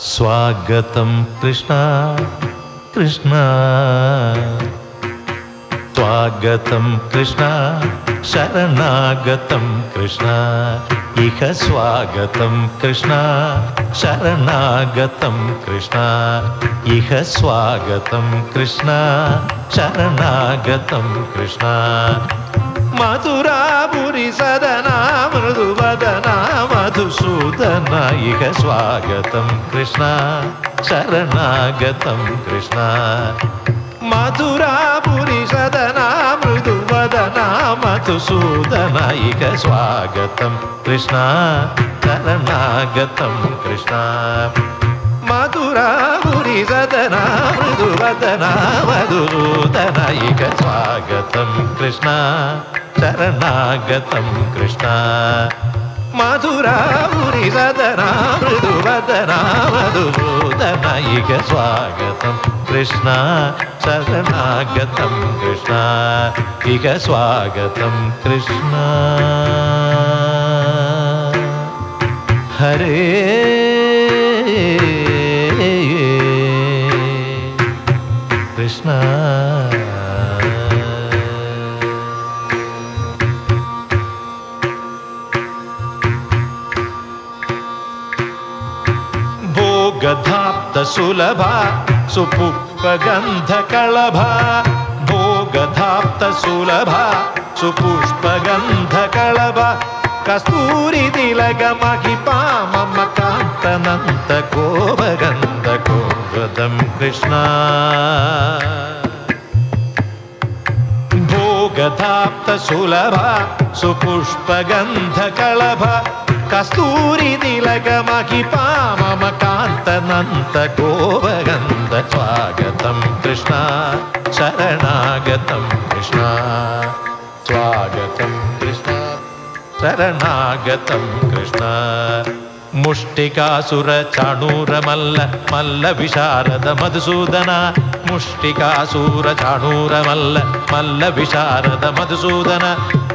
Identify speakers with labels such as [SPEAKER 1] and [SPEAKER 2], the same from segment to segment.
[SPEAKER 1] स्वागतं कृष्ण कृष्ण। स्वागतं कृष्ण शरणागतं कृष्ण। इह स्वागतं कृष्ण शरणागतं कृष्ण। इह स्वागतं कृष्ण शरणागतं कृष्ण। मृदुवदना मधुसूदना इह स्वागतं कृष्ण शरणागतं कृष्ण मधुरापुरि सदना मृदुवदना मधुसूदना इह स्वागतं कृष्ण शरणागतं कृष्ण मधुरापुरि सदना मृदुवदना मधुसूदना इह स्वागतं कृष्ण शरणागतं कृष्ण मधुरापुरि सदना मृदुवदना मधुसूदना इह स्वागतं कृष्ण शरणागतं कृष्ण इह स्वागतं कृष्ण हरे कृष्ण भोगधाप्तसुलभा सुपुष्पगन्धकळभा भोगधाप्तसुलभा सुपुष्पगन्धकळभा कस्तूरितिलकमहिपा मम कान्तनन्तकोपगन्धकोवदं कृष्णा। भोगधाप्तसुलभा सुपुष्पगन्धकळभा कस्तूरितिलकमहिपा कान्तनन्तकोपगन्ध स्वागतं कृष्ण। शरणागतं कृष्ण। स्वागतं कृष्ण। शरणागतं कृष्ण। मुष्टिकासुर चाणूरमल्ल ಮುಷ್ಟಿಕಾಸೂರ ಚಾಣೂರ ಮಲ್ಲ ಮಲ್ಲ ವಿಶಾರದ ಮಧುಸೂದನ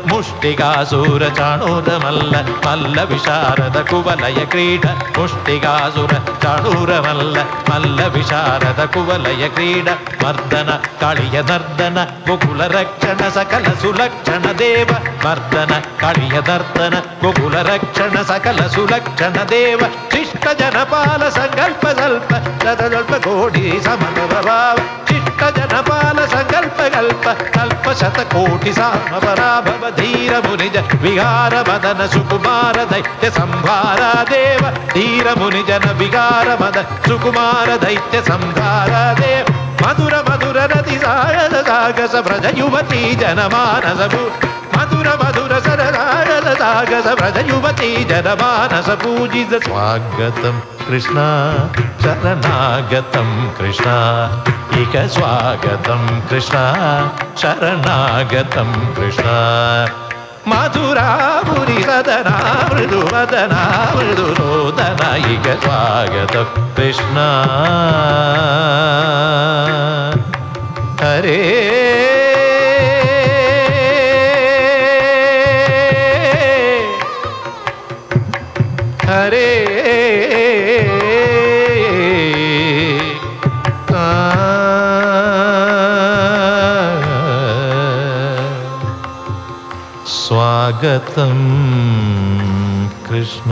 [SPEAKER 1] ಮುಷ್ಟಿಕಾಸೂರ ಚಾಣೂರ ಮಲ್ಲ ಮಲ್ಲ ವಿಶಾರದ ಕುವಲಯ ಕ್ರೀಡ ಮುಷ್ಟಿಕಾಸುರ ಚಾಣೂರ ಮಲ್ಲ ಮಲ್ಲ ವಿಶಾರದ ಕುವಲಯ ಕ್ರೀಡ ಮರ್ದನ ಕಾಳಿಯ ನರ್ದನ ಗೋಕುಲ ರಕ್ಷಣ ಸಕಲ ಸುಲಕ್ಷಣ ದೇವ ಮರ್ದನ ಕಾಳಿಯ ನರ್ದನ ಗೋಕುಲ ರಕ್ಷಣ ಸಕಲ ಸುಲಕ್ಷಣ ದೇವ ಶಿಷ್ಟ ಜನಪಾಲ ಸಂಕಲ್ಪ శతకోటి సామపరాభవ ధీరమునిజ విహార మదన సుకుమార దైత్య సంభార దేవ. ధీరమునిజ విహార మద సుకుమార దైత్య సంభార దేవ. మధుర మధుర నది సాగస ప్రజ యువతీ జనమానసము. మధుర మధుర స ्रजयुवती जनमानस पूजित स्वागतं कृष्णा शरणागतं कृष्णा। इक स्वागतं कृष्णा शरणागतं कृष्ण। माधुरा पुरिवदना मृदुवदना मृदुरोदन इक स्वागतं कृष्णा। हरे हरे। स्वागतं कृष्ण।